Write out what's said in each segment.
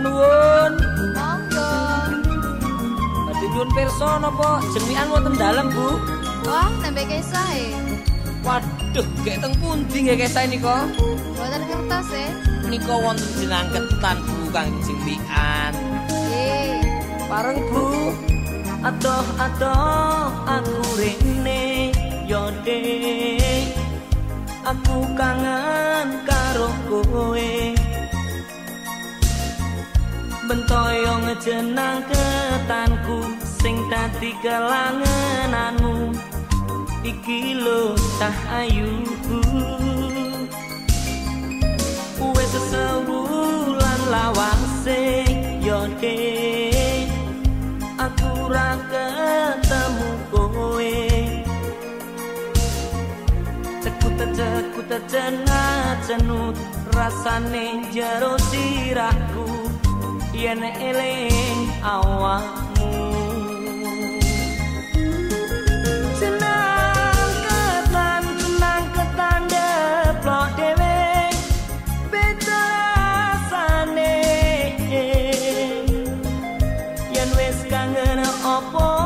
nuwun. Monggo. Badhe nyuwun pirsa napa jemikan wonten dalem, Bu? Wah, nembe kesae. Waduh, gek teng pundi nggih kesah nika? Boten kertas e. Nika wonten jenangketan Bu Kang Jemikan. Nggih. Bareng Bu. Adoh adoh Bentoyo ngejenang ketanku sing dadi kelangenanmu. Iki lho cah ayuku. Wes sewulan lawase yo aku ra ketemu kowe cekut cekut cenah cenut rasane jero sirahku yen eling awakmu. Senang ketan senang ketan deplok dewe beda rasane yen wis kangen opo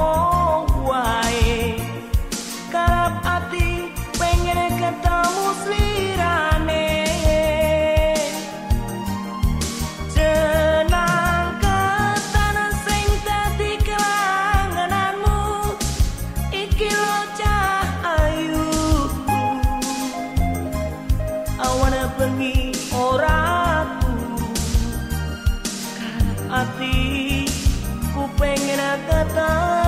bengi ora turu Ati ku pengen ketemu